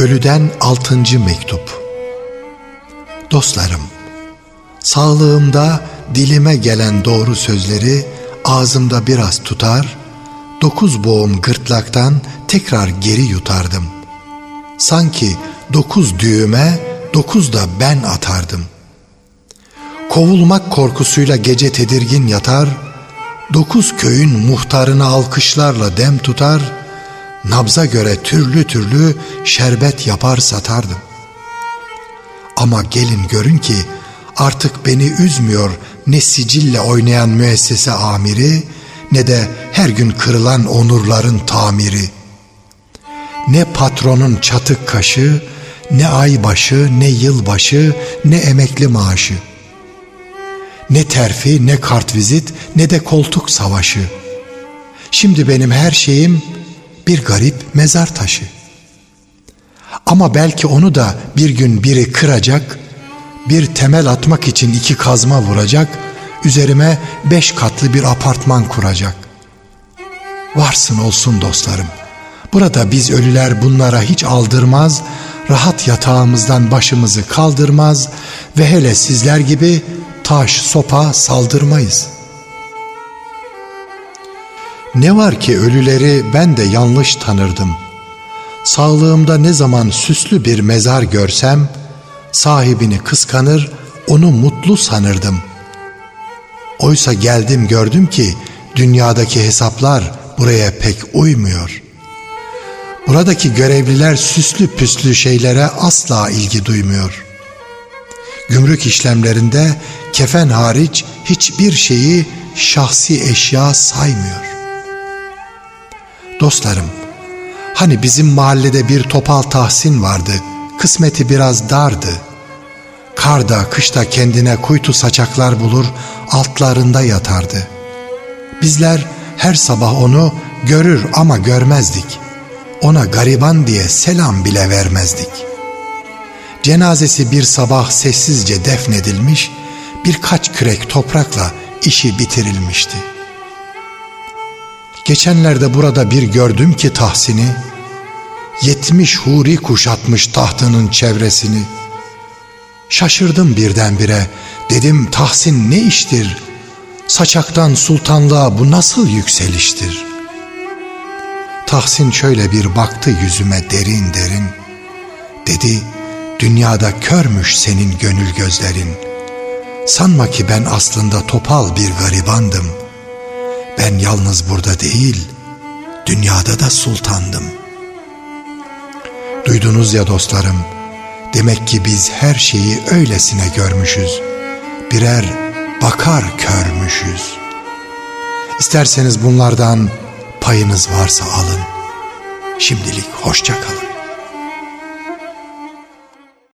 Ölüden altıncı mektup Dostlarım, sağlığımda dilime gelen doğru sözleri ağzımda biraz tutar, dokuz boğum gırtlaktan tekrar geri yutardım. Sanki dokuz düğüme dokuz da ben atardım. Kovulmak korkusuyla gece tedirgin yatar, dokuz köyün muhtarını alkışlarla dem tutar.'' Nabza göre türlü türlü şerbet yapar satardım. Ama gelin görün ki artık beni üzmüyor ne sicille oynayan müessese amiri ne de her gün kırılan onurların tamiri. Ne patronun çatık kaşı, ne ay başı, ne yılbaşı, ne emekli maaşı. Ne terfi, ne kartvizit, ne de koltuk savaşı. Şimdi benim her şeyim bir garip mezar taşı. Ama belki onu da bir gün biri kıracak, bir temel atmak için iki kazma vuracak, üzerime beş katlı bir apartman kuracak. Varsın olsun dostlarım. Burada biz ölüler bunlara hiç aldırmaz, rahat yatağımızdan başımızı kaldırmaz ve hele sizler gibi taş, sopa saldırmayız.'' Ne var ki ölüleri ben de yanlış tanırdım. Sağlığımda ne zaman süslü bir mezar görsem, sahibini kıskanır, onu mutlu sanırdım. Oysa geldim gördüm ki dünyadaki hesaplar buraya pek uymuyor. Buradaki görevliler süslü püslü şeylere asla ilgi duymuyor. Gümrük işlemlerinde kefen hariç hiçbir şeyi şahsi eşya saymıyor. Dostlarım, hani bizim mahallede bir topal Tahsin vardı, kısmeti biraz dardı. Karda, kışta kendine kuytu saçaklar bulur, altlarında yatardı. Bizler her sabah onu görür ama görmezdik. Ona gariban diye selam bile vermezdik. Cenazesi bir sabah sessizce defnedilmiş, birkaç kürek toprakla işi bitirilmişti.'' Geçenlerde burada bir gördüm ki Tahsin'i, yetmiş huri kuşatmış tahtının çevresini. Şaşırdım birdenbire, dedim Tahsin ne iştir? Saçaktan sultanlığa bu nasıl yükseliştir? Tahsin şöyle bir baktı yüzüme derin derin. Dedi, dünyada körmüş senin gönül gözlerin. Sanma ki ben aslında topal bir garibandım.'' Ben yalnız burada değil, dünyada da sultandım. Duydunuz ya dostlarım, demek ki biz her şeyi öylesine görmüşüz. Birer bakar körmüşüz. İsterseniz bunlardan payınız varsa alın. Şimdilik hoşça kalın.